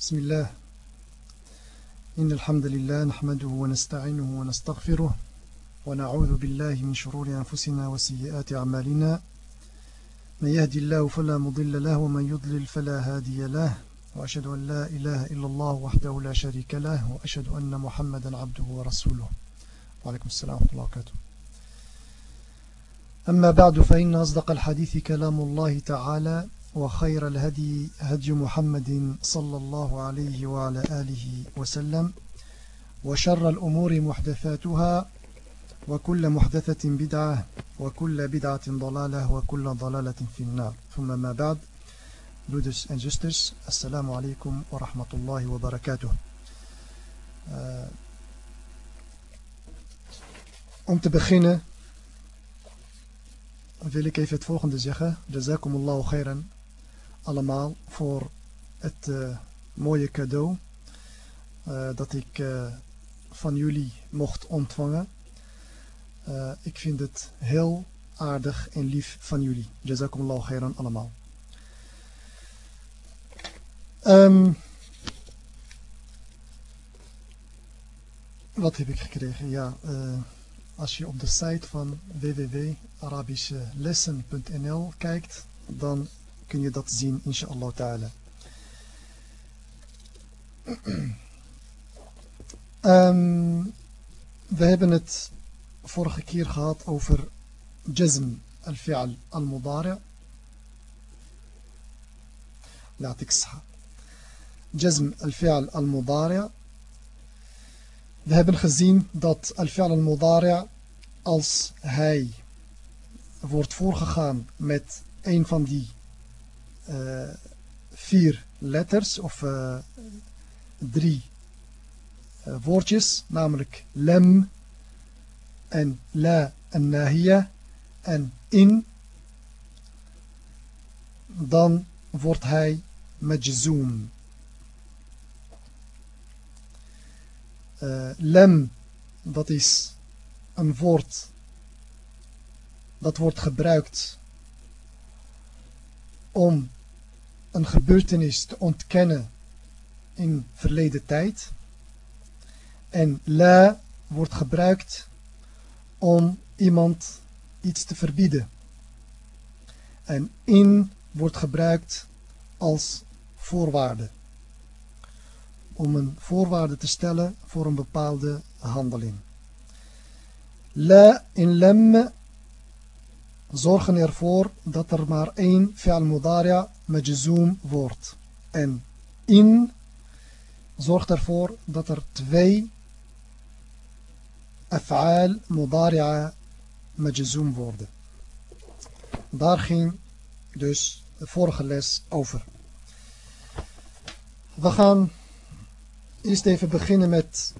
بسم الله. إن الحمد لله نحمده ونستعينه ونستغفره ونعوذ بالله من شرور أنفسنا وسيئات أعمالنا. من يهدي الله فلا مضل له ومن يضلل فلا هادي له. وأشهد أن لا إله إلا الله وحده لا شريك له وأشهد أن محمدا عبده ورسوله. وعليكم السلام ورحمة الله وبركاته. أما بعد فإن أصدق الحديث كلام الله تعالى. وخير الهدي هدي محمد صلى الله عليه وعلى آله وسلم وشر الأمور محدثاتها وكل محدثة بدعة وكل بدعة ضلالة وكل ضلالة في النار ثم ما بعد Broeders en zusters, assalamu alaikum wa rahmatullahi wa barakatuh. Uh, om te beginnen wil ik even het volgende zeggen. Jazakumullahu khairan allemaal voor het uh, mooie cadeau uh, dat ik uh, van jullie mocht ontvangen. ik vind het heel aardig en lief van jullie. Jazakumullahu khairan allemaal. Um, wat heb ik gekregen? Ja, als je op de site van www.arabischelessen.nl kijkt, dan kun je dat zien, inshallah ta'ala. um, we hebben het vorige keer gehad over jazm al-fi'al al-mudari' laat ik zeggen jazm al-fi'al al-mudari' we hebben gezien dat al-fi'al al-mudari' als hij wordt voorgegaan met een van die uh, vier letters of uh, drie uh, woordjes, namelijk lem en la en nahia en in, dan wordt hij majzoom. Lem, dat is een woord dat wordt gebruikt om een gebeurtenis te ontkennen in verleden tijd. En la wordt gebruikt om iemand iets te verbieden. En in wordt gebruikt als voorwaarde. Om een voorwaarde te stellen voor een bepaalde handeling. La in lem zorgen ervoor dat er maar één fi'al mudari' majzoom wordt. En in zorgt ervoor dat er twee af'al mudari'a majzoom worden. Daar ging dus de vorige les over. We gaan eerst even beginnen met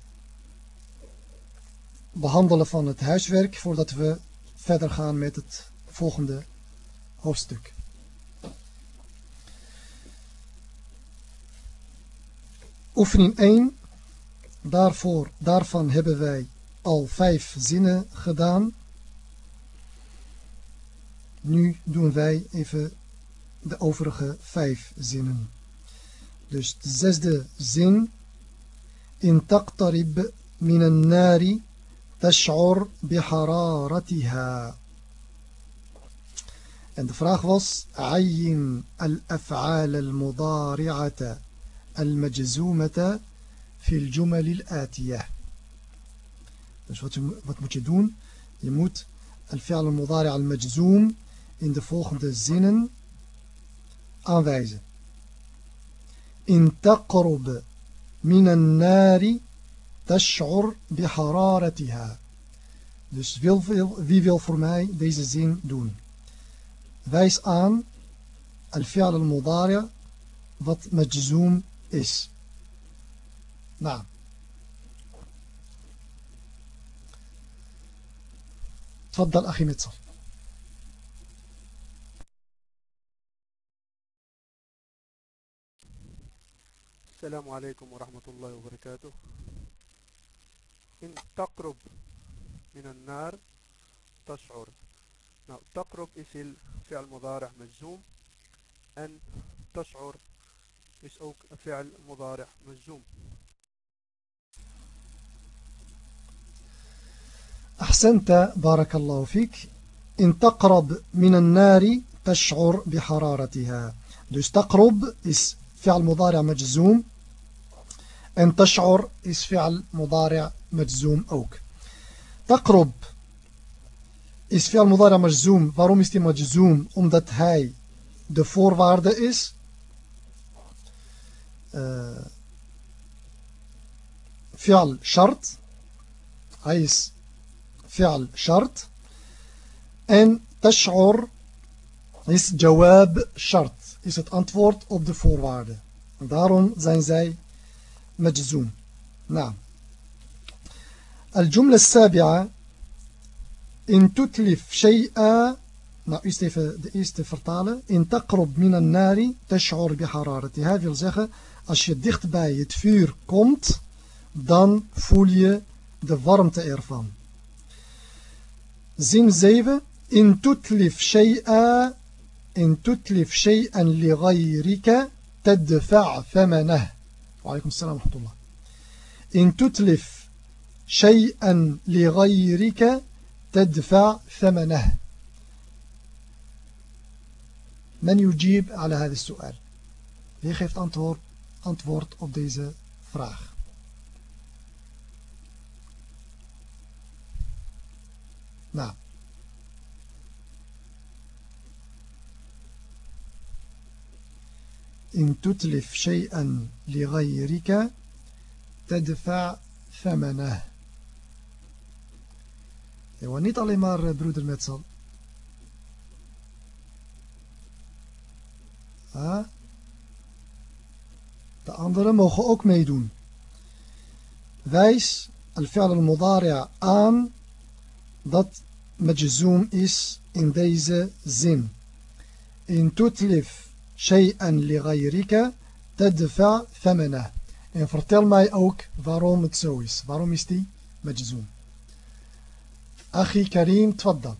behandelen van het huiswerk voordat we verder gaan met het volgende hoofdstuk. Oefening 1. Daarvoor, daarvan hebben wij al vijf zinnen gedaan. Nu doen wij even de overige vijf zinnen. Dus de zesde zin. In taqtarib min an-nari tash'ur bihararatiha. En de vraag was, عين الأفعال المضارعة المجزومة في الجمل الآتية. Dus wat, je, wat moet je doen? Je moet الفعل المضارع المجزوم in de volgende zinnen aanwijzen. إن تقرب من النار تشعر بحرارتها. Dus wil, wie wil voor mij deze zin doen? Wijs aan al-fi'al al-mudari' wat majzoom is. Nou. تفضل أخي متصل السلام عليكم ورحمة الله وبركاته إن تقرب من النار تشعر Nou, taqrub is fi'al mudari' majzoom. En tash'ur is fi'al mudari' majzoom. أحسنت بارك الله فيك إن تقرب من النار تشعر بحرارتها Dus تقرب is فعل مضارع مجزوم En تشعر is فعل مضارع مجزوم ook. تقرب is فعل مضارع مجزوم. Waarom is die مجزوم? Omdat hij de voorwaarde is. Uh, فعل شرط. Hij is فعل شرط. En تشعر is جواب شرط. Is het antwoord op de voorwaarde. Daarom zijn zij مجزوم نعم الجملة السابعة إن تتلف شيئا Nou, eerst even de eerste vertalen. In taqrub minan nari tash'ur bihararati. Hij wil zeggen, als je dicht bij het vuur komt, dan voel je de warmte ervan. Zin 7. In tutlif shay'a in tutlif shay'an li ghayrika tadfa' thamanah. وعليكم السلام ورحمة الله إن تتلف شيئا لغيرك تدفع ثمنه من يجيب على هذا السؤال Wie geeft antwoord, antwoord op deze vraag? Nou. إن تتلف شيئا لغيرك تدفع ثمنه Ja, niet alleen maar broeder Metsel. Ah. De anderen mogen ook meedoen. Wijs al-fi'al al-mudari' aan dat majzoom is in deze zin. In tutlif شيئا لغيرك تدفع ثمنه En vertel mij ook waarom het zo is. Waarom is die majzoom? أخي كريم تفضل.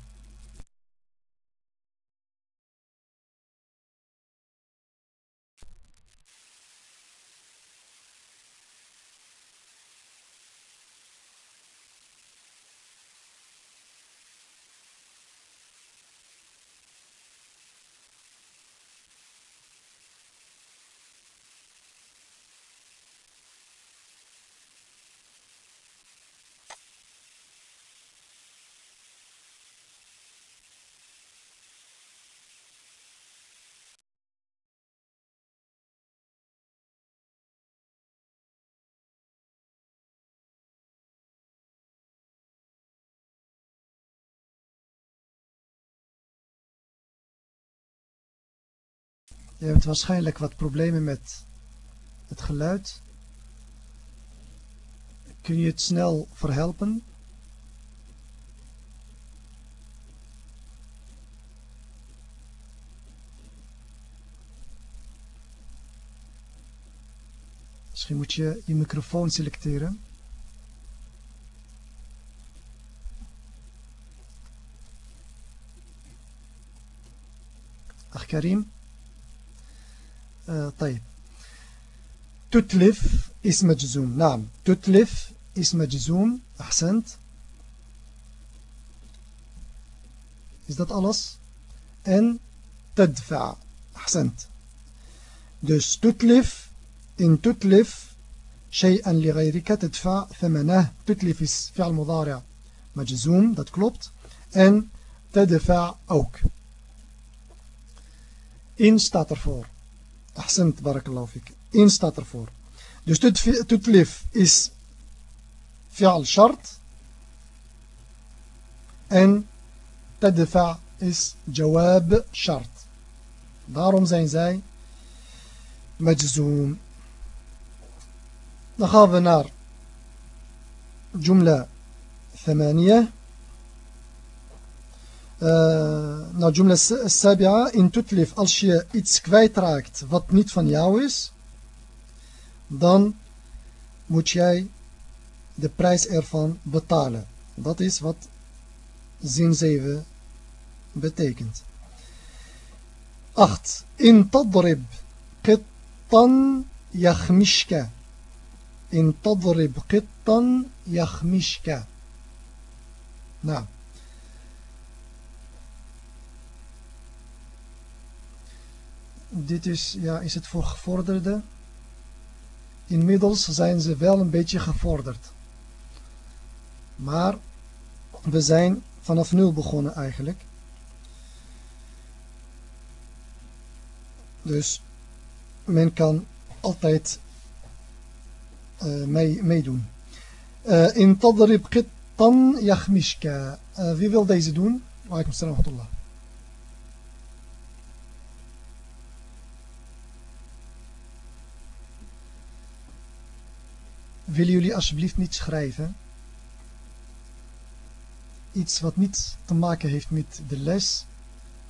Je hebt waarschijnlijk wat problemen met het geluid. Kun je het snel verhelpen? Misschien moet je je microfoon selecteren. Ach Karim. طيب. تتلف is مجزوم. نعم. تتلف is مجزوم. أحسنت. Is dat alles en تدفع. أحسنت. dus تتلف. إن تتلف شيئا لغيرك تدفع ثمنه. تتلف فعل مضارع مجزوم. Dat klopt en تدفع ook in staat ervoor Ahsend, barakallahu fik. In staat ervoor. Dus tutlif is fi'al shart. En tadfa is jawab shart. Daarom zijn zij majzoom. Dan gaan we naar jumla ثمانية Eh, nou, jumla sabia in tutlif, als je iets kwijtraakt wat niet van jou is, dan moet jij de prijs ervan betalen. Dat is wat zin 7 betekent. 8. In tadrib qittan yachmishka. In tadrib qittan yachmishka. Nou. Dit is, ja, is het voor gevorderde? Inmiddels zijn ze wel een beetje gevorderd. Maar we zijn vanaf nul begonnen eigenlijk. Dus men kan altijd uh, mee, meedoen. Uh, in tadrib qittan yakhmishka. Uh, wie wil deze doen? Waalaikum salam wa Willen jullie alsjeblieft niet schrijven? Iets wat niet te maken heeft met de les,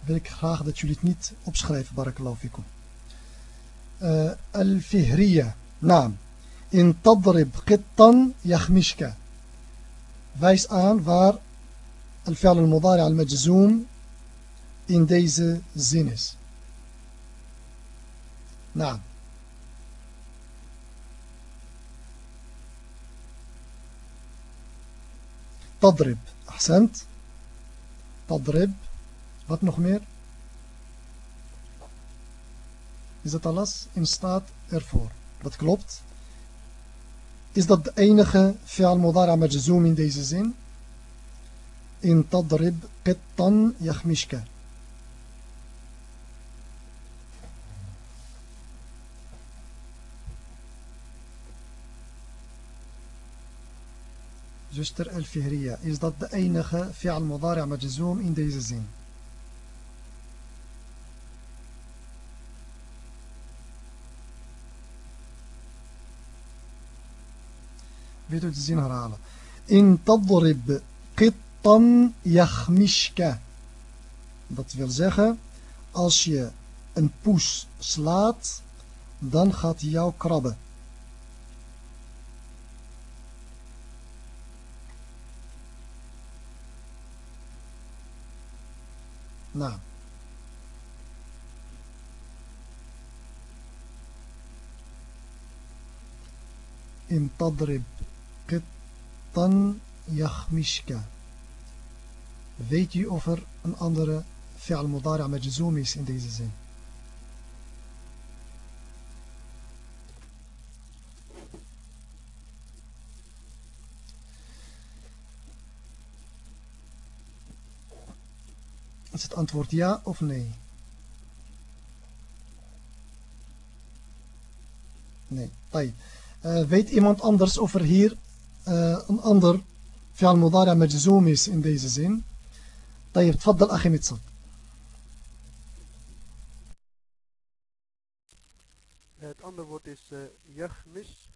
wil ik graag dat jullie het niet opschrijven, barakallahu fikum. Uh, Al-Fihriya, naam. In tadrib qittan yakhmishka. Wijs aan waar al-fi'al al-mudari al-majzoom in deze zin is. Naam. تضرب أحسنت تضرب wat nog meer is dat alles in staat ervoor dat klopt is dat de enige fi'al mudara majzoom in deze zin in tadrib qittan yakhmishka zuster El-Fihriya. Is dat de enige fi'al mudari' majzoom in deze zin? Weet u de zin herhalen? In tadrib qittan yakhmishka. Dat wil zeggen, als je een poes slaat, dan gaat hij jou krabben. نعم. إن تضرب قطا يخمشك. Weet u أن أنظر فعل مضارع مجزوم is in deze Is het antwoord ja of nee? Nee, طيب. Uh, weet iemand anders of er hier uh, een ander fi'al mudari majzoom is in deze zin? طيب تفضل أخي متصل Het andere woord is uh, yaghmis.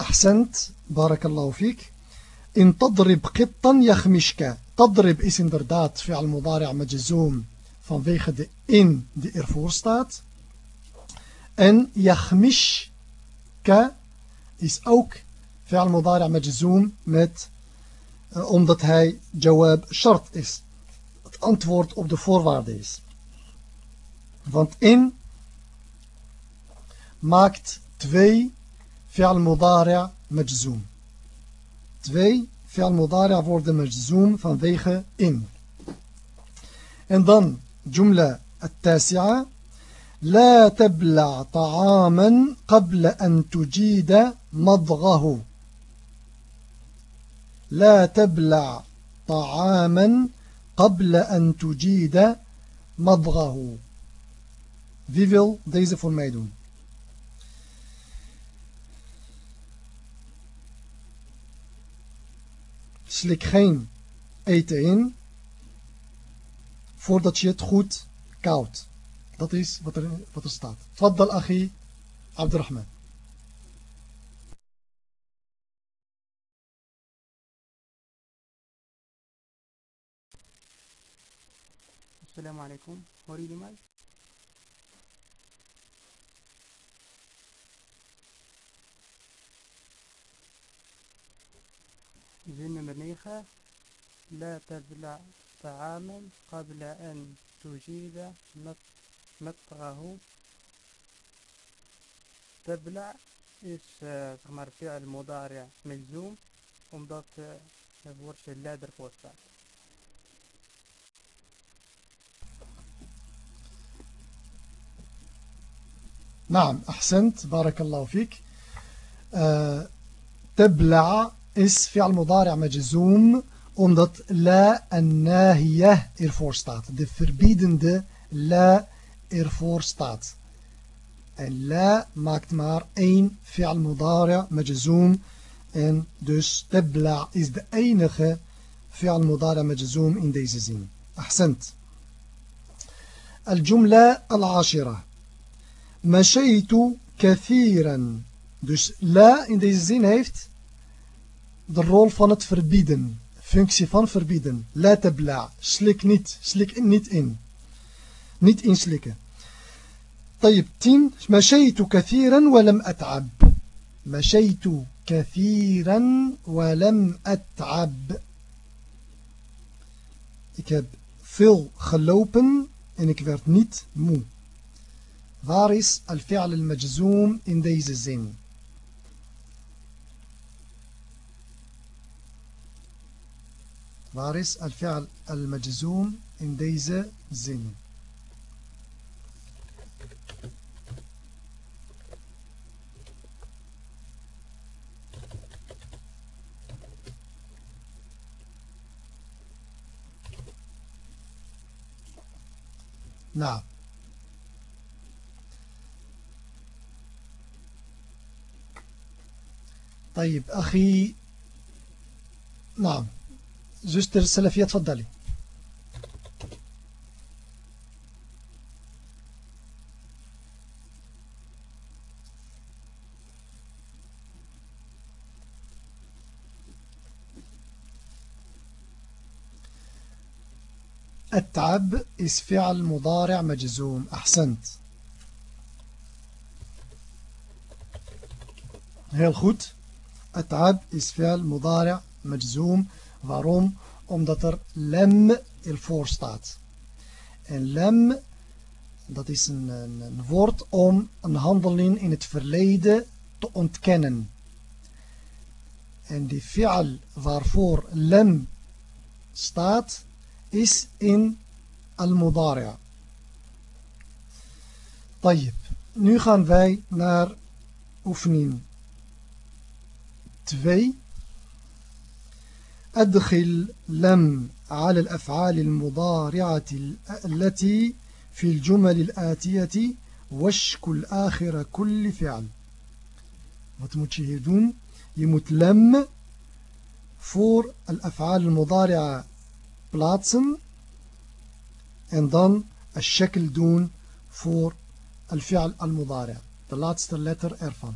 أحسنت بارك الله فيك In tadrib qittan yakhmishka. Tadrib is inderdaad fi'al mudari' majzoom vanwege de in die ervoor staat. En yakhmishka is ook fi'al mudari' majzoom met uh, omdat hij jawab shart is. Het antwoord op de voorwaarde is. Want in maakt twee fi'al mudari' majzoom. Twee, fi'al mudari' worden majzoom vanwege in. En dan jumla التاسعة لا تبلع طعاما قبل أن تجيد مضغه لا تبلع طعاما قبل أن تجيد مضغه Wie wil deze voor mij doen? Slik geen eten in voordat je het goed koudt. Dat is wat er, wat er staat. Tfaddal akhi Abdurrahman. Assalamu alaikum. Jullie mij? نمبر 9 لا تبلع طعاما قبل أن استجيد مطره تبلع uh, zeg maar fi'al mudari' ملزوم het woordje la ervoor staat. نعم أحسنت. بارك الله فيك. uh, تبلع is fi'al mudari' مجزوم omdat la en nahiyah ervoor staat. De verbiedende la ervoor staat. En la maakt maar één fi'al mudari' majzoom. En dus tabla is de enige fi'al mudari' majzoom in deze zin. Ahsend. الجملة العاشرة مشيت كثيرا dus la in deze zin heeft de rol van het verbieden functie van verbieden. La tabla. Slik niet. Slik niet in. Niet inslikken. طيب تين مشيت كثيرا ولم أتعب مشيت كثيرا ولم أتعب Ik heb veel gelopen en ik werd niet moe. Waar is al-fi'al al-majzoom in deze zin? Waar is al-fi'al al-majzoom in deze zin? Nou. طيب أخي نعم زوستر السلفية تفضلي. التعب is فعل مضارع مجزوم. أحسنت. heel goed التعب is فعل مضارع مجزوم. Waarom? Omdat er lem ervoor staat. En lem, dat is een, een, een woord om een handeling in het verleden te ontkennen. En die fi'al waarvoor lem staat, is in al-mudari'a. طيب, nu gaan wij naar oefening 2. أدخل لم على الأفعال المضارعة التي في الجمل الآتية واشكل آخر كل فعل Wat moet je hier doen? Je moet lem voor al-af'al al-mudari'a plaatsen en dan al-shakl doen voor al-fi'al al-mudari'a. De laatste letter ervan.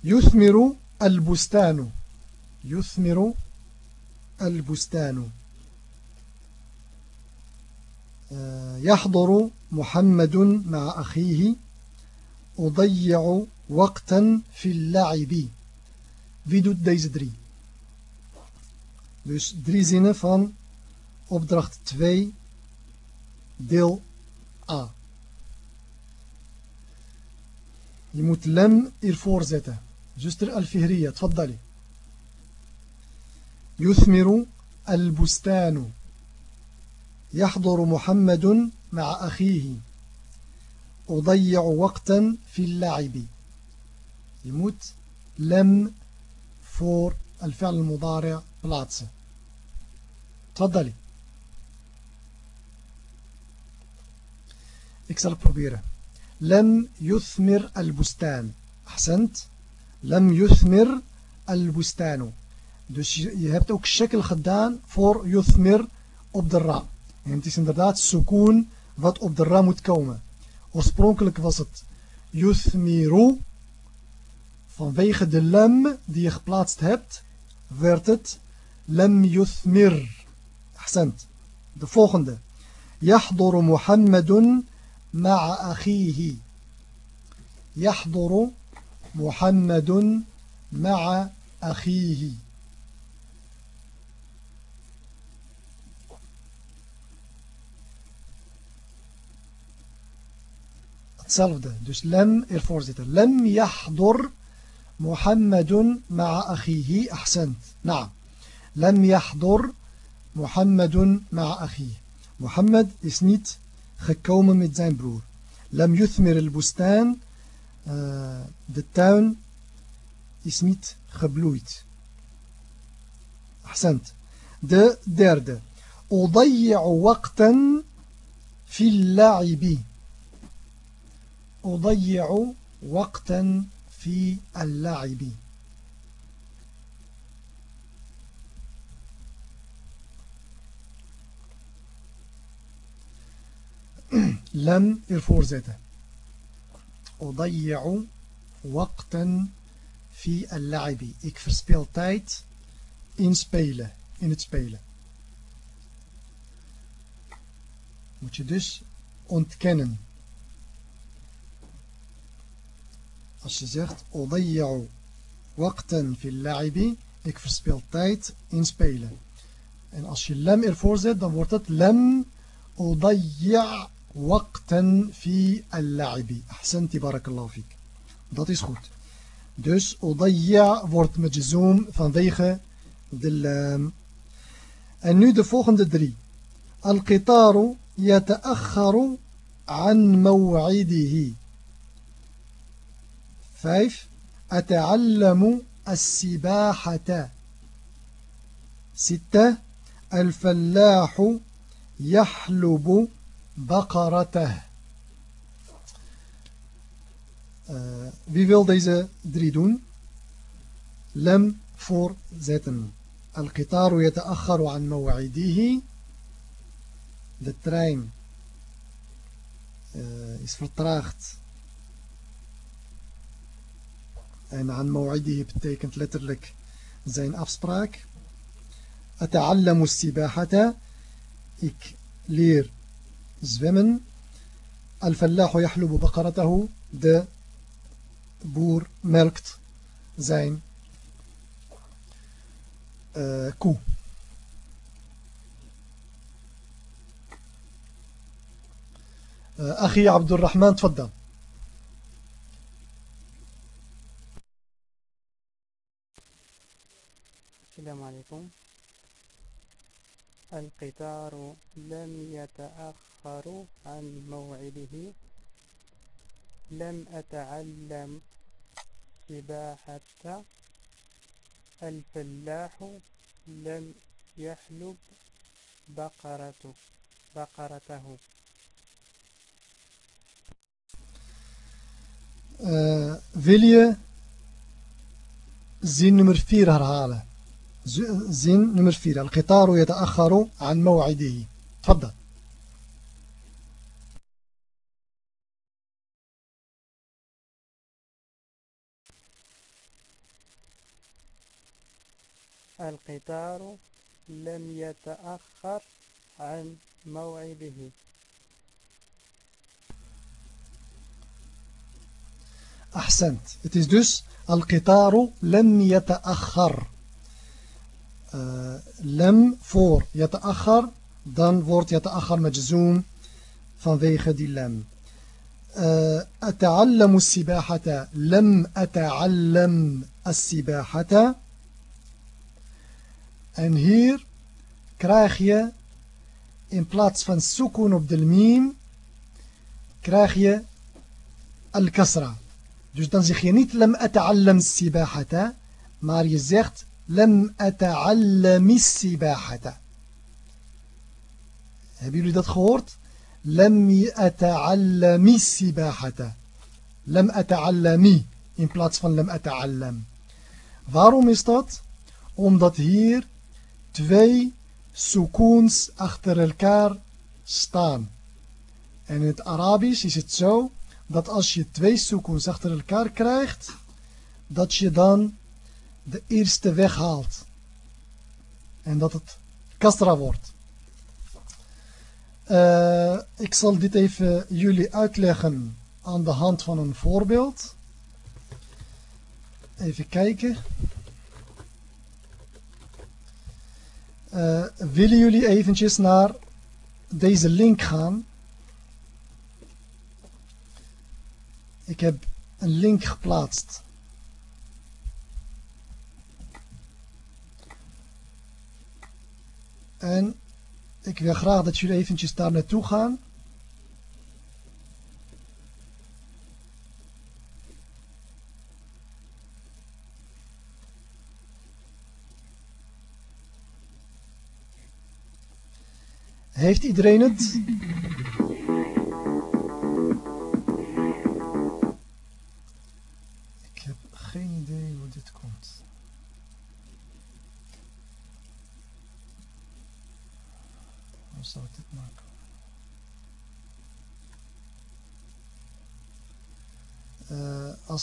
Yuthmiru al-bustanu. يثمر البستان آه، يحضر محمد مع أخيه أضيع وقتا في اللعب فيديو ديز دري دوس دري زينة فان أبدرخت 2 ديل A Je moet lem hiervoor zetten. Zuster Alfihria. يثمر البستان يحضر محمد مع أخيه أضيع وقتا في اللعب يموت لم فور الفعل المضارع plaatsen تفضلي het proberen. لم يثمر البستان. أحسنت. لم يثمر البستان. Dus je, je hebt ook shekel gedaan voor yuthmir op de ra. En het is inderdaad sukoon wat op de ra moet komen. Oorspronkelijk was het yuthmiru. Vanwege de lam die je geplaatst hebt, werd het lam yuthmir. Ahsend. De volgende. يحضر محمد مع أخيه يحضر محمد مع أخيه. Hetzelfde. Dus lem ervoor zitten. Lem yahdur Muhammadun ma'a akhihi. Ahsend. Nou. Lem yahdur Muhammadun ma'a akhihi. Mohammed is niet gekomen met zijn broer. Lam yuthmir al-bustan. Uh, de tuin is niet gebloeid. Ahsend. De derde. أضيع وقتا في اللعب أضيع وقتا في اللعب. لم إرفور زيتا أضيع وقتا في اللعب. إك فرسبيل تايت إن سبيلة إن سبيلة Moet je dus ontkennen. Als je zegt أضيع وقتا في اللعب ik verspil tijd in spelen en als je lem ervoor zet dan wordt het lem أضيع وقتا في اللعب أحسنتي بارك الله فيك dat is goed dus أضيع wordt مجزوم vanwege de lam en nu de volgende drie القطار يتأخر عن موعده فايف أتعلم السباحة ستة الفلاح يحلب بقرته uh, wie wil deze drie doen? Lem voorzetten. Al-Qitaru yata'akharu an maw'idihi. De trein uh, is vertraagd. En aan maw'idihi betekent letterlijk zijn afspraak. Ata'allamu sibahata. Ik leer zwemmen. Al-fallahu yahlubu baqaratahu. De boer melkt zijn uh, koe. أخي عبد الرحمن تفضل السلام عليكم. القطار لم يتأخر عن موعده. لم أتعلم سباحة. الفلاح لم يحلب بقرته. بقرته. Uh, wil je zin nummer 4 herhalen? زين نمر فير القطار يتأخر عن موعده. تفضل. القطار لم يتأخر عن موعده. أحسنت. Het is dus القطار لم يتأخر. Lem voor yata'akhar, dan wordt yata'akhar majzoom vanwege die lem. أتعلم السباحة لم أتعلم السباحة en hier krijg je in plaats van sukun op de miem krijg je al-kasra dus dan zeg je niet لم أتعلم السباحة maar je zegt لم أتعلم السباحة Hebben jullie dat gehoord? لم أتعلم السباحة لم أتعلمي in plaats van لم أتعلم Waarom is dat? Omdat hier twee sukoons achter elkaar staan. En in het Arabisch is het zo dat als je twee sukoons achter elkaar krijgt, dat je dan de eerste weghaalt. En dat het kastra wordt. Uh, ik zal dit even jullie uitleggen aan de hand van een voorbeeld. Even kijken. Uh, willen jullie eventjes naar deze link gaan? Ik heb een link geplaatst. En ik wil graag dat jullie eventjes daar naartoe gaan. Heeft iedereen het?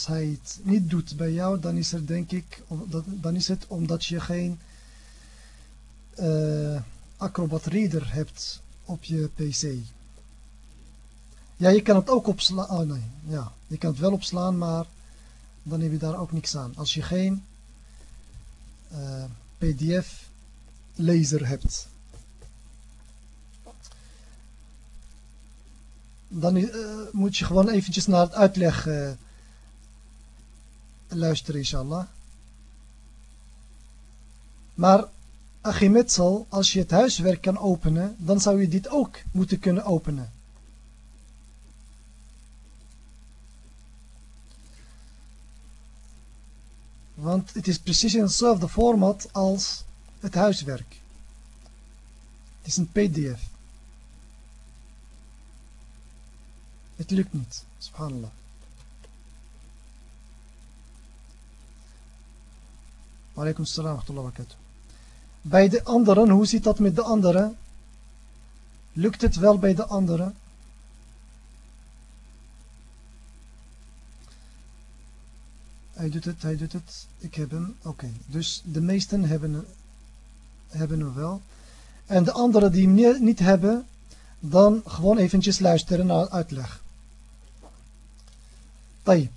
Als hij het niet doet bij jou, dan is er denk ik, dan is het omdat je geen uh, Acrobat Reader hebt op je PC. Ja, je kan het ook opslaan. Oh nee, ja. Je kan het wel opslaan, maar dan heb je daar ook niks aan. Als je geen uh, PDF-lezer hebt. Dan uh, moet je gewoon eventjes naar het uitleg luisteren, inshallah. Maar Achimetsel, als je het huiswerk kan openen, dan zou je dit ook moeten kunnen openen. Want het is precies in hetzelfde format als het huiswerk. Het is een pdf. Het lukt niet, subhanallah. Alaikum salam wa barakatuh. Bij de anderen, hoe zit dat met de anderen? Lukt het wel bij de anderen? Hij doet het, hij doet het. Ik heb hem. Oké, dus de meesten hebben, hebben hem wel. En de anderen die hem niet hebben, dan gewoon eventjes luisteren naar uitleg. Tayyip.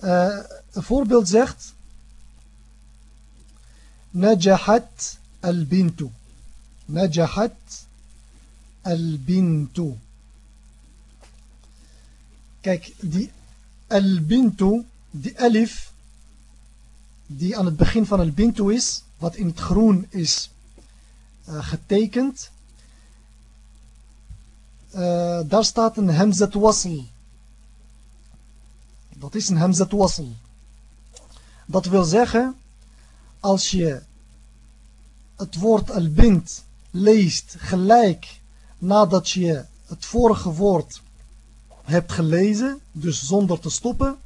Uh, een voorbeeld zegt نجحت البنت نجحت البنت Kijk, die al-bintu, die alif, die aan het begin van al-bintu is, wat in het groen is uh, getekend, uh, daar staat een hamzat wasl. Dat is een hamzat wasl. Dat wil zeggen als je het woord al-bint leest gelijk nadat je het vorige woord hebt gelezen, dus zonder te stoppen,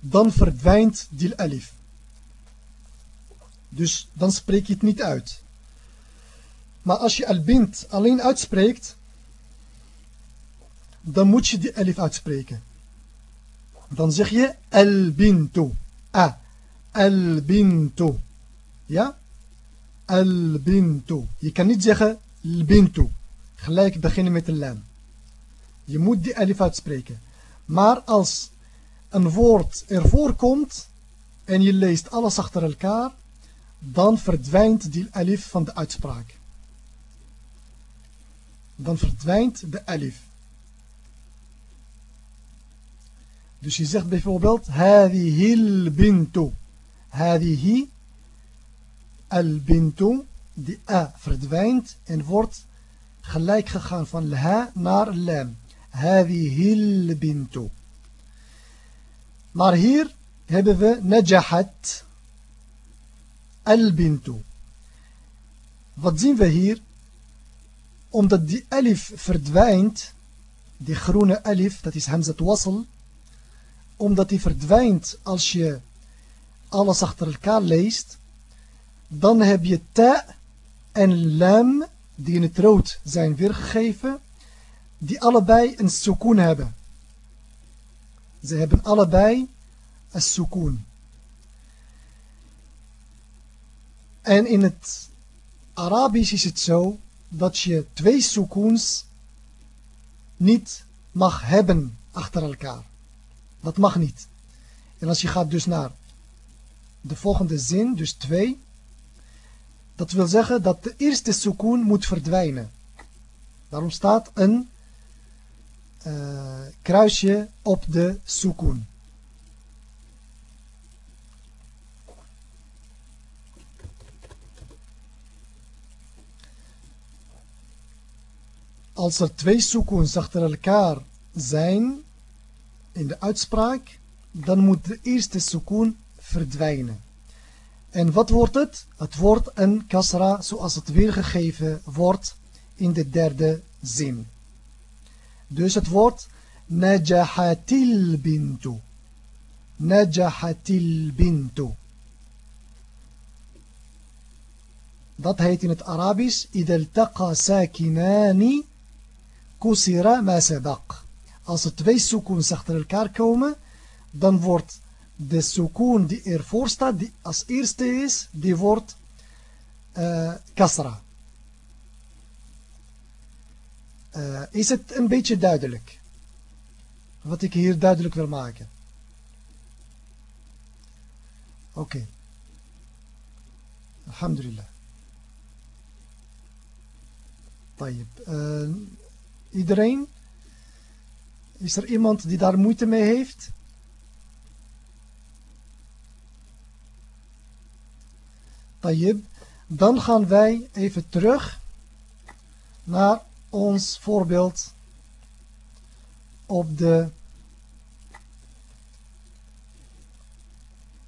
dan verdwijnt die alif. Dus dan spreek je het niet uit. Maar als je al-bint alleen uitspreekt, dan moet je die alif uitspreken. Dan zeg je al-bintu. Ah, al-bintu. Ja? Al-bintu. Je kan niet zeggen al-bintu. Gelijk beginnen met een lam. Je moet die alif uitspreken. Maar als een woord ervoor komt en je leest alles achter elkaar, dan verdwijnt die alif van de uitspraak. Dan verdwijnt de alif. Dus je zegt bijvoorbeeld, hadihil bintu. Hadihi al-bintu, die a verdwijnt en wordt gelijk gegaan van ha naar lam. Hadihil bintu. Maar hier hebben we najahat al-bintu. Wat zien we hier? Omdat die alif verdwijnt, die groene alif, dat is hamzat wasl, omdat die verdwijnt als je alles achter elkaar leest, dan heb je ta en lam die in het rood zijn weergegeven, die allebei een sukoon hebben. Ze hebben allebei een sukoon. En in het Arabisch is het zo dat je twee sukoons niet mag hebben achter elkaar. Dat mag niet. En als je gaat dus naar de volgende zin, dus twee, dat wil zeggen dat de eerste sukoon moet verdwijnen. Daarom staat een uh, kruisje op de sukoon. Als er twee sukoons achter elkaar zijn in de uitspraak, dan moet de eerste sukoon verdwijnen. En wat wordt het? Het wordt een kasra zoals het weergegeven wordt in de derde zin. Dus het wordt najahatil bintu. Najahatil bintu. Dat heet in het Arabisch idel taqa sakinani kusira ma. Als er twee sukoons achter elkaar komen, dan wordt de sukoon die ervoor staat, die als eerste is, die wordt eh, kasra. Eh, is het een beetje duidelijk? Wat ik hier duidelijk wil maken. Oké. Okay. Alhamdulillah. Uh, iedereen? Is er iemand die daar moeite mee heeft? Tayyib. Dan gaan wij even terug naar ons voorbeeld op de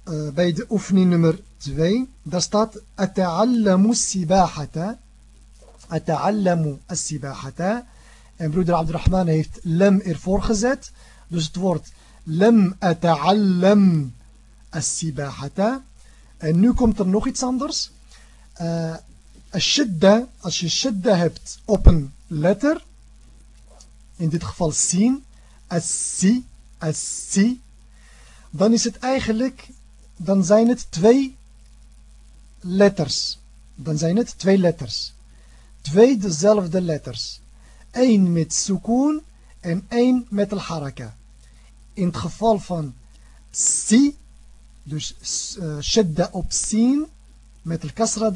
uh, bij de oefening nummer 2. Daar staat Ata'allamu sibahata. Ata'allamu as-sibahata. En broeder Abdurrahman heeft lem ervoor gezet. Dus het wordt lem ata'allam as-sibahata. En nu komt er nog iets anders. Uh, als je shidda hebt op een letter, in dit geval sin, as-si, as-si, dan is het eigenlijk, dan zijn het twee letters. Dan zijn het twee letters. Twee dezelfde letters. Eén met sukoon en één met al-haraka. In het geval van si dus uh, shadda op sin met de kasra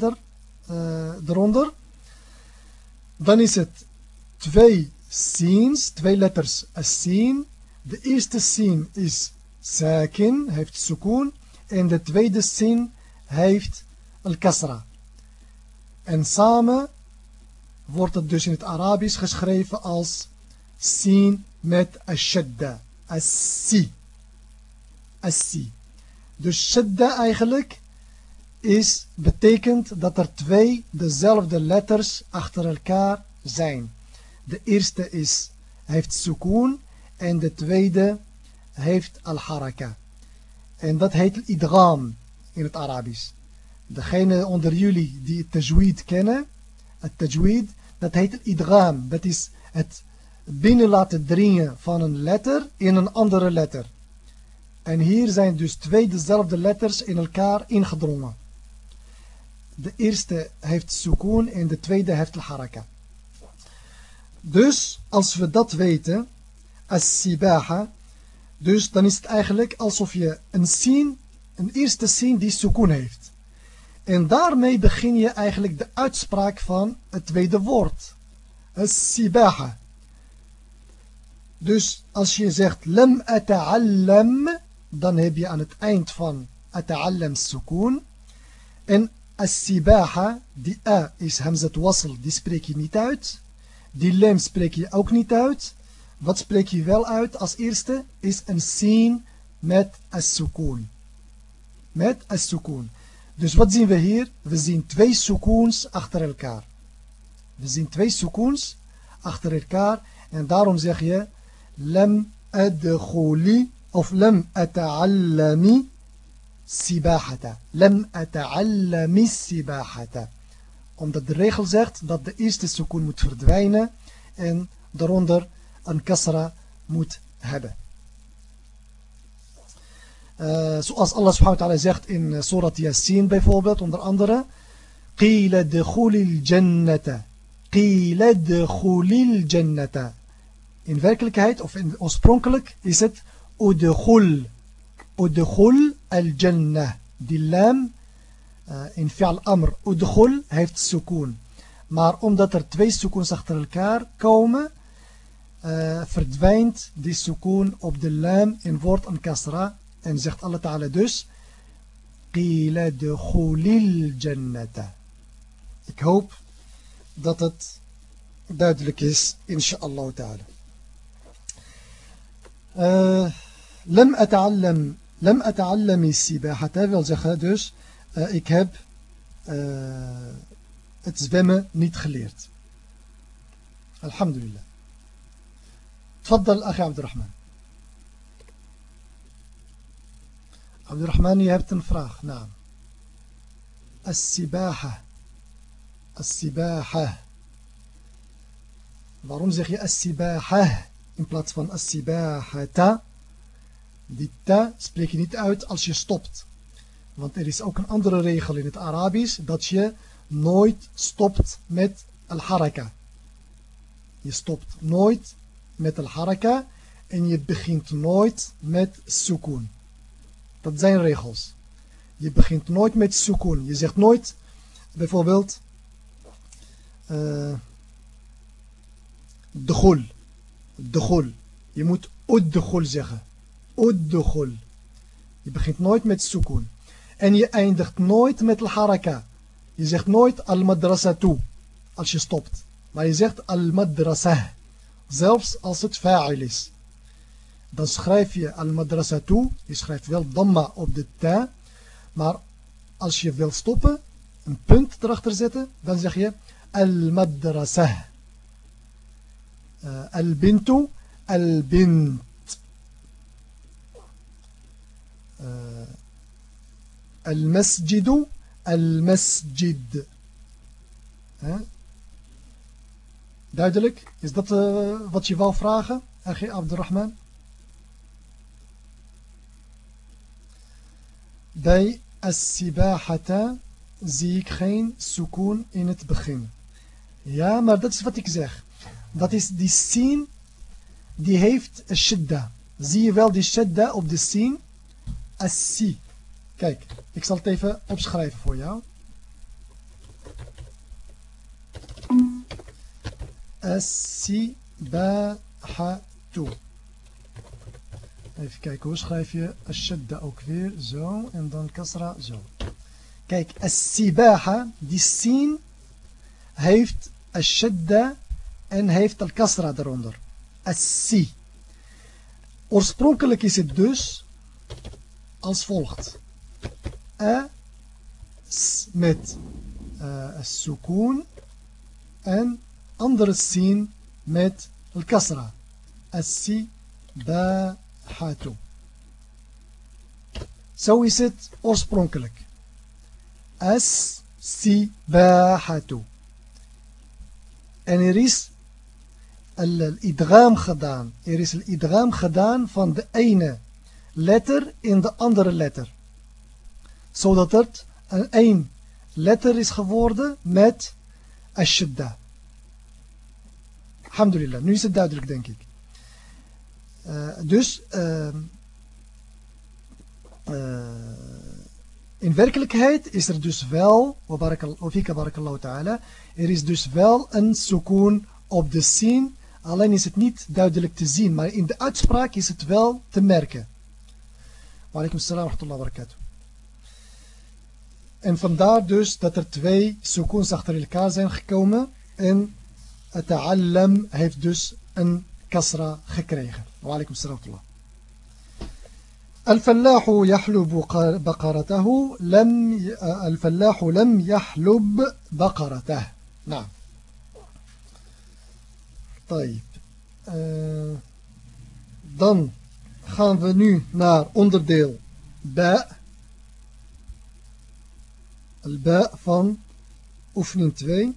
uh, eronder. Dan is het twee sins, twee letters sin. De eerste sin is sakin, heeft sukoon. En de tweede sin heeft al-kasra. En samen wordt het dus in het Arabisch geschreven als sin met ashadda. As-si. As-si. Dus shadda eigenlijk is, betekent dat er twee dezelfde letters achter elkaar zijn. De eerste is, heeft sukoon en de tweede heeft al-haraka. En dat heet idgham in het Arabisch. Degene onder jullie die het tajweed kennen, het tajweed, dat heet idgham. Dat is het binnen laten dringen van een letter in een andere letter. En hier zijn dus twee dezelfde letters in elkaar ingedrongen. De eerste heeft sukoon en de tweede heeft al-haraka. Dus als we dat weten, as-sibaha, dus dan is het eigenlijk alsof je een sin, een eerste sin die sukoon heeft. En daarmee begin je eigenlijk de uitspraak van het tweede woord. As-sibaha. Dus als je zegt lam ata'allam dan heb je aan het eind van ata'allam sukoon. En as-sibaha, die a is hamzat wasl, die spreek je niet uit. Die lem spreek je ook niet uit. Wat spreek je wel uit als eerste? Is een sin met as-sukoon. Met as-sukoon. Dus wat zien we hier? We zien twee sukoons achter elkaar. We zien twee sukoons achter elkaar. En daarom zeg je, lam adkhuli of lam ata'allami sibahata. Lam ata'allami sibahata. Omdat de regel zegt dat de eerste sukoon moet verdwijnen en daaronder een kasra moet hebben. Uh, zoals Allah subhanahu wa ta'ala zegt in uh, Surat Yasin bijvoorbeeld, onder andere. قيل دخول الجنة قيل دخول الجنة In werkelijkheid, of in, oorspronkelijk, is het أدخل أدخل الجنة. دلام آه، إن فعل أمر أدخل هيفت السكون. مع أم داتر توي سكون سختر الكار. كوم آه، فردفينت دي سكون أب اللام إن فورت أن كسرة إن زيخت الله تعالى دوس. قيل دخل الجنة. إك هوب داتت ان شاء الله تعالى آه، لم أتعلم لم أتعلم السباحة. wil zeggen dus ik heb het الحمد لله. تفضل أخي عبد الرحمن. عبد الرحمن يا هبتن فراخ نعم. السباحة السباحة. warum zeg السباحة, السباحة. in plaats van as-sibahata. Die ta spreek je niet uit als je stopt. Want er is ook een andere regel in het Arabisch dat je nooit stopt met al-haraka. Je stopt nooit met al-haraka en je begint nooit met sukun. Dat zijn regels. Je begint nooit met sukun. Je zegt nooit bijvoorbeeld eh, uh, de. الدخول. يموت الدخول زيغة. الدخول. يبخيت نويت مت السكون. أن يأيندخت نويت مت الحركة. يزيغت نويت المدرسة تو. ألشي ستوبت ما يزيغت المدرسة. زيغت ألصت فاعلس dan schrijf je al madrasa toe, je schrijft wel damma op de ta, maar als je wil stoppen, een punt erachter zetten, dan. Uh. Uh, al-masjidu, al-masjid. Huh? Duidelijk? Is dat uh, wat je wou vragen, Aghi Abdurrahman? Bij as-sibahata zie ik geen sukoon in het begin. Ja, maar dat is wat ik zeg. Dat is die sin, die heeft shidda. Zie je wel die shidda op de sin? As-si. Kijk, ik zal het even opschrijven voor jou. As-sibahatu. Even kijken, hoe schrijf je ashadda ook weer? Zo, en dan kasra, zo. Kijk, as-sibaha, die sin heeft ashadda en heeft al-kasra eronder. As-si. Oorspronkelijk is het dus als volgt. A met uh, sukoon en andere sin met al-kasra. As-sibahatu. Zo is het oorspronkelijk. As-sibahatu. En er is al-idgham gedaan. Er is al-idgham gedaan van de ene letter in de andere letter. Zodat het een één letter is geworden met ashidda. Alhamdulillah, nu is het duidelijk denk ik. Uh, dus uh, uh, in werkelijkheid is er dus wel, ta'ala, er is dus wel een sukoon op de sin, alleen is het niet duidelijk te zien, maar in de uitspraak is het wel te merken. Wa alaikum salam wa rahmatullahi wa barakatuh. En vandaar dus dat er twee sukoons achter elkaar zijn gekomen en ta'allam heeft dus een kasra gekregen. Wa alaikum salam wa الفلاح يحلب بقرته لم الفلاح لم يحلب بقرته نعم طيب uh, dan gaan we nu naar onderdeel ba الباء van oefening 2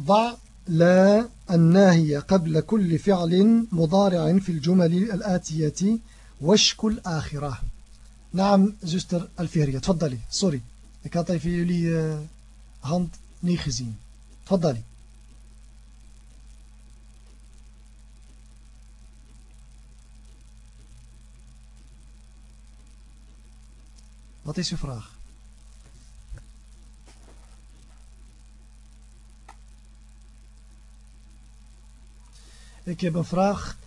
ضع لا الناهية قبل كل فعل مضارع في الجمل الآتية واشكل آخرة نعم زوستر الفهرية تفضلي سوري ik had even jullie niet gezien. تفضلي Wat is uw vraag? Ik heb een vraag.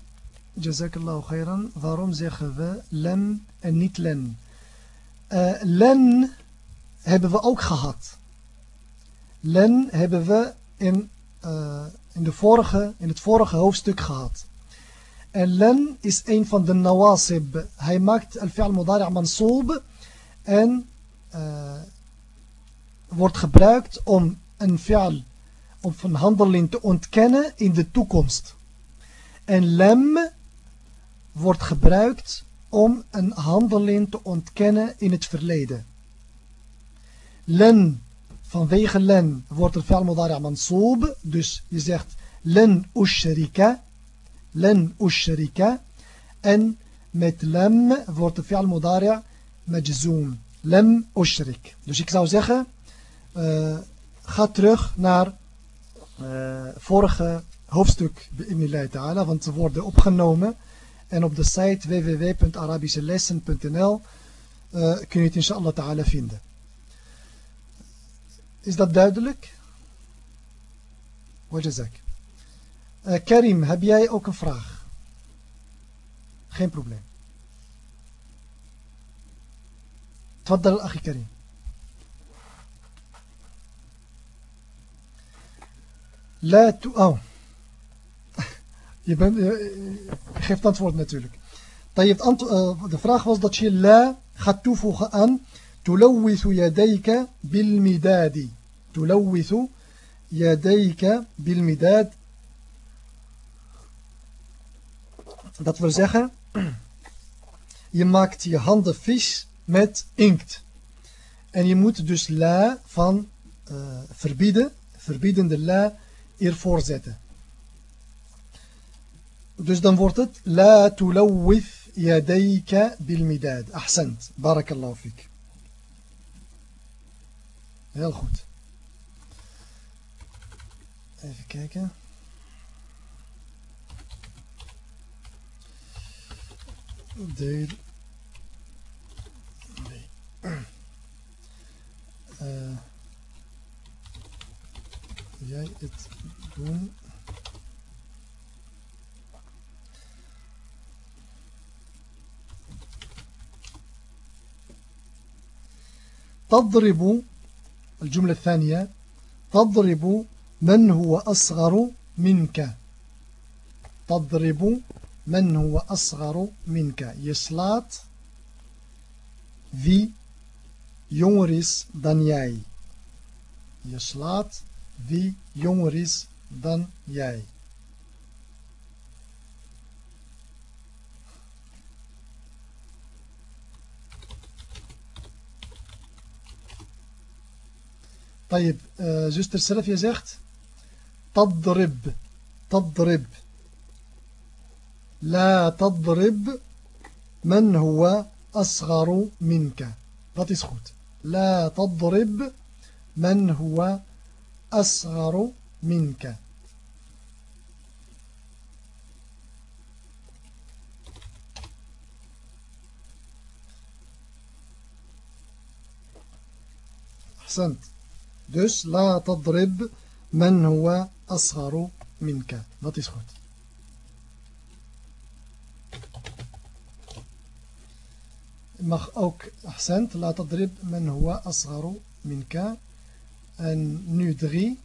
Jazakallahu khairan. Waarom zeggen we lem en niet len? Uh, len hebben we ook gehad. Len hebben we in, uh, in, de vorige, in het vorige hoofdstuk gehad. En len is een van de nawasib. Hij maakt al-fi'al mudari' mansoob en uh, wordt gebruikt om een fi'al of een handeling te ontkennen in de toekomst. En lem wordt gebruikt om een handeling te ontkennen in het verleden. Len, vanwege len, wordt er fi'al mudari' mansoob. Dus je zegt len ushrika. Len ushrika. En met lem wordt de fi'al mudari' majzoom. Lem ushrik. Dus ik zou zeggen, uh, ga terug naar uh, vorige hoofdstuk bi'inillahi ta'ala, want ze worden opgenomen. En op de site www.arabischelessen.nl uh, kun je het inshallah ta'ala vinden. Is dat duidelijk? Wat is dat? Eh, Karim, heb jij ook een vraag? Geen probleem. Tfaddal, Achi Karim. La tu... Oh. je, bent, je geeft antwoord natuurlijk. De vraag was dat je la gaat toevoegen aan تلوث يديك بالمداد تلوث يديك بالمداد Dat wil zeggen, je maakt je handen vies met inkt. En je moet dus la van uh, verbieden, verbiedende la, ervoor zetten. Dus dan wordt het La tulawwith yadayka bil midad. Ahsant. Barakallahu fik. Heel goed. Even kijken. Deel B. Uh, jij het doen? تضرب الجملة الثانية تضرب من هو أصغر منك. تضرب من هو أصغر منك. يسلات. Je slaat wie jonger is dan jij. طيب زوستر سلف يزيخت تضرب تضرب. لا تضرب من هو أصغر منك. Dat is goed لا تضرب من هو أصغر منك. أحسنت. Dus la tadrib men huwa asgharu minka. Dat is goed. mag ook accent. La tadrib men huwa asgharu minka. En nu drie.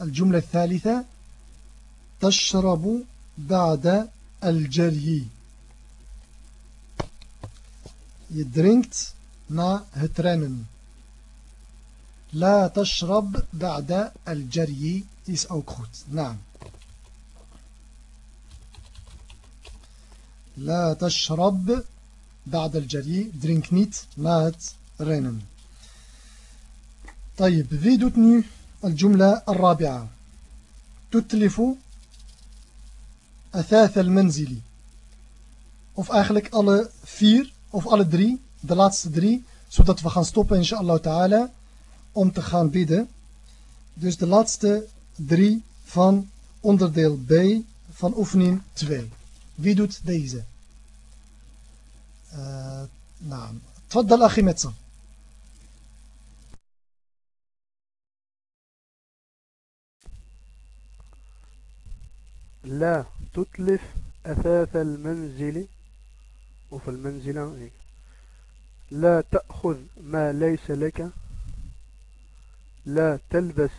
الجملة الثالثة تشرب بعد الجري drinkt na het rennen. La tashrab ba'da al-jaryi is ook goed. Naam. La tashrab ba'da al-jaryi. Drink niet na het rennen. طيب wie doet nu الجملة الرابعة تتلف أثاث المنزل of eigenlijk alle vier of alle drie de laatste drie, zodat we gaan stoppen inshallah ta'ala om te gaan bidden. Dus de laatste drie van onderdeel B van oefening 2. Wie doet deze? Uh, nou, تفضل أخي متسم لا تتلف أثاث المنزل وفي المنزل لا تأخذ ما ليس لك. لا تلبس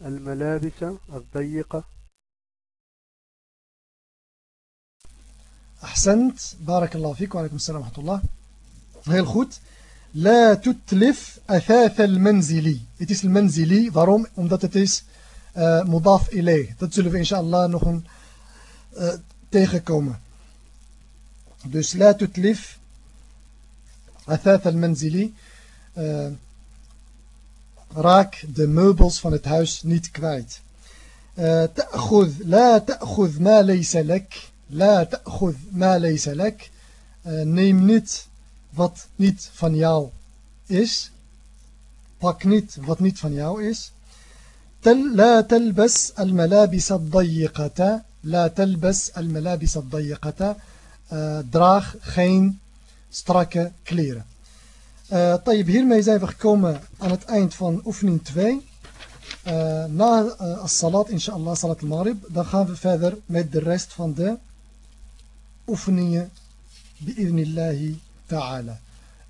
الملابس الضيقة. أحسنت. بارك الله فيك وعليكم السلام ورحمة الله. heel goed لا تتلف أثاث المنزلي is المنزلي waarom omdat het uh, mudaf ilayh dat zullen we inshallah nog een uh, لا تتلف أثاث المنزلي uh, raak de meubels van het huis niet kwijt. تأخذ لا تأخذ ما ليس لك لا تأخذ ما ليس لك neem niet wat niet van jou is pak niet wat niet van jou is لا تلبس الملابس الضيقة لا تلبس الملابس الضيقة draag geen strakke kleren Uh, طيب, hiermee zijn we gekomen aan het eind van oefening 2. Uh, na uh, as-salat, inshallah, salat al-maghrib, dan gaan we verder met de rest van de oefeningen, bi'idnillahi ta'ala.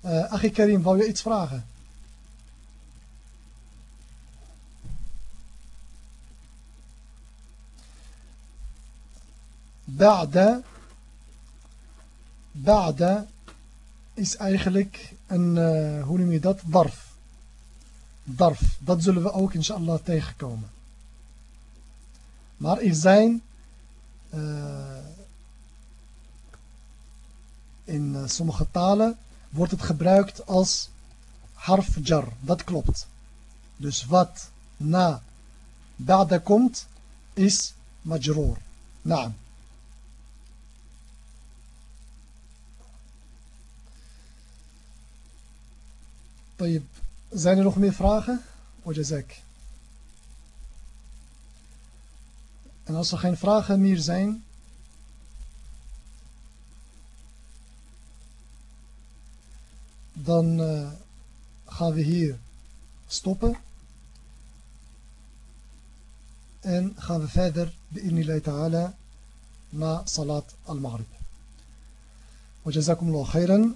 Uh, Achie Karim, wou je iets vragen? بعد بعد is eigenlijk een, uh, hoe noem je dat, darf. Darf, dat zullen we ook inshallah tegenkomen. Maar er zijn uh, in uh, sommige talen wordt het gebruikt als harf jar, dat klopt. Dus wat na ba'da komt is majroor. Naam. طيب zijn er nog meer vragen? Wajazak. En als er geen vragen meer zijn, dan uh, gaan we hier stoppen. En gaan we verder, bi'inillah ta'ala, na salat al-maghrib. وجزاكم الله خيرا